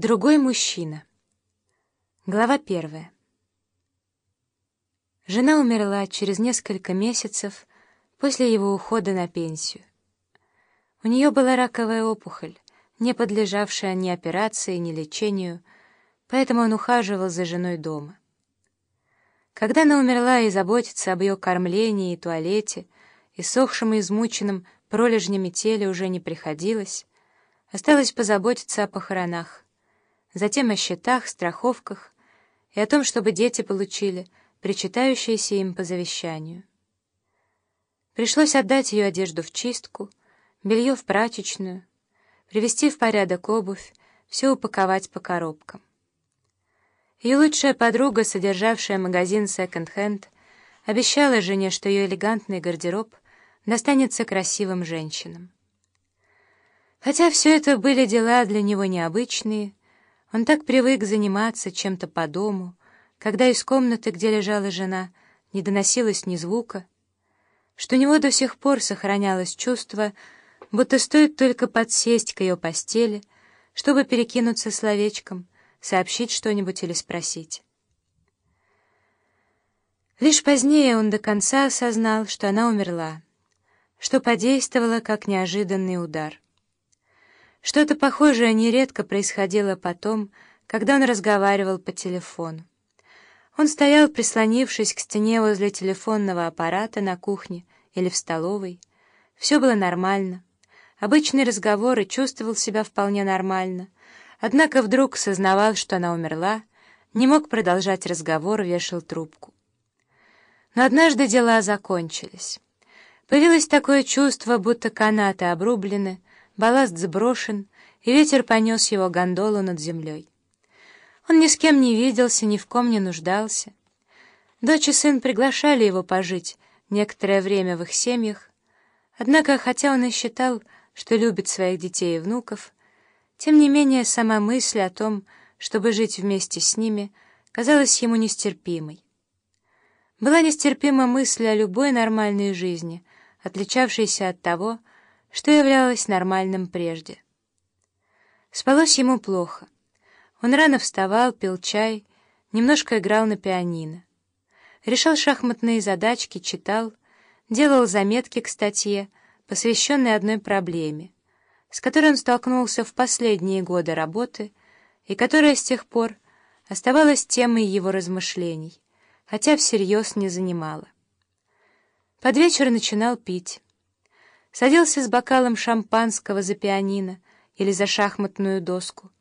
Другой мужчина. Глава первая. Жена умерла через несколько месяцев после его ухода на пенсию. У нее была раковая опухоль, не подлежавшая ни операции, ни лечению, поэтому он ухаживал за женой дома. Когда она умерла и заботиться об ее кормлении и туалете, и сохшем и измученном пролежнями теле уже не приходилось, осталось позаботиться о похоронах затем о счетах, страховках и о том, чтобы дети получили причитающиеся им по завещанию. Пришлось отдать ее одежду в чистку, белье в прачечную, привести в порядок обувь, все упаковать по коробкам. Ее лучшая подруга, содержавшая магазин секонд-хенд, обещала жене, что ее элегантный гардероб достанется красивым женщинам. Хотя все это были дела для него необычные, он так привык заниматься чем-то по дому, когда из комнаты, где лежала жена, не доносилось ни звука, что у него до сих пор сохранялось чувство, будто стоит только подсесть к ее постели, чтобы перекинуться словечком, сообщить что-нибудь или спросить. Лишь позднее он до конца осознал, что она умерла, что подействовало как неожиданный удар — что-то похожее нередко происходило потом, когда он разговаривал по телефону. Он стоял, прислонившись к стене возле телефонного аппарата на кухне или в столовой. Все было нормально. Обычный разговор и чувствовал себя вполне нормально. Однако вдруг сознавал, что она умерла, не мог продолжать разговор, вешал трубку. Но однажды дела закончились. Появилось такое чувство, будто канаты обрублены, балласт сброшен, и ветер понес его гондолу над землей. Он ни с кем не виделся, ни в ком не нуждался. Дочь и сын приглашали его пожить некоторое время в их семьях, однако, хотя он и считал, что любит своих детей и внуков, тем не менее сама мысль о том, чтобы жить вместе с ними, казалась ему нестерпимой. Была нестерпима мысль о любой нормальной жизни, отличавшейся от того, являлось нормальным прежде. Спалось ему плохо. Он рано вставал, пил чай, немножко играл на пианино. Решал шахматные задачки, читал, делал заметки к статье, посвященной одной проблеме, с которой он столкнулся в последние годы работы и которая с тех пор оставалась темой его размышлений, хотя всерьез не занимала. Под вечер начинал пить садился с бокалом шампанского за пианино или за шахматную доску,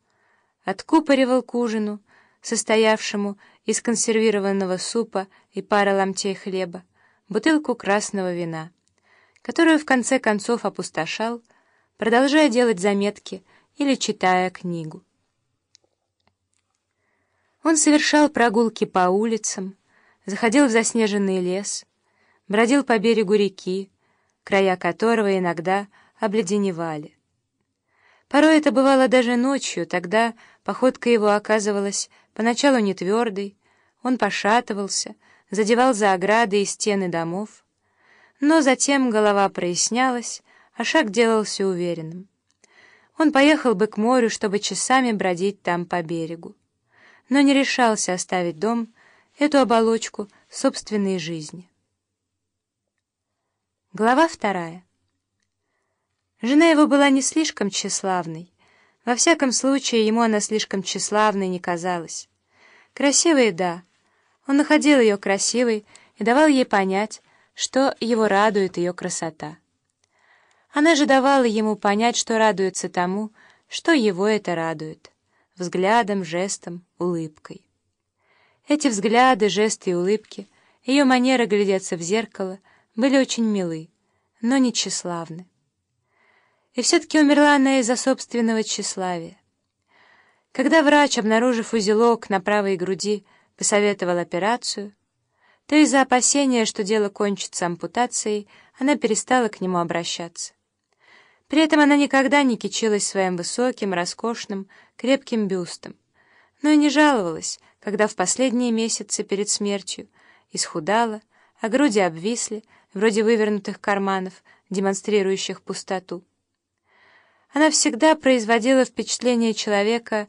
откупоривал к ужину, состоявшему из консервированного супа и пары ломтей хлеба, бутылку красного вина, которую в конце концов опустошал, продолжая делать заметки или читая книгу. Он совершал прогулки по улицам, заходил в заснеженный лес, бродил по берегу реки, края которого иногда обледеневали. Порой это бывало даже ночью, тогда походка его оказывалась поначалу не твердой, он пошатывался, задевал за ограды и стены домов, но затем голова прояснялась, а шаг делался уверенным. Он поехал бы к морю, чтобы часами бродить там по берегу, но не решался оставить дом, эту оболочку собственной жизни. Глава вторая. Жена его была не слишком тщеславной. Во всяком случае, ему она слишком тщеславной не казалась. Красивой, да. Он находил ее красивой и давал ей понять, что его радует ее красота. Она же давала ему понять, что радуется тому, что его это радует. Взглядом, жестом, улыбкой. Эти взгляды, жесты и улыбки, ее манера глядеться в зеркало — были очень милы, но не тщеславны. И все-таки умерла она из-за собственного тщеславия. Когда врач, обнаружив узелок на правой груди, посоветовал операцию, то из-за опасения, что дело кончится ампутацией, она перестала к нему обращаться. При этом она никогда не кичилась своим высоким, роскошным, крепким бюстом, но и не жаловалась, когда в последние месяцы перед смертью исхудала, а груди обвисли, вроде вывернутых карманов, демонстрирующих пустоту. Она всегда производила впечатление человека,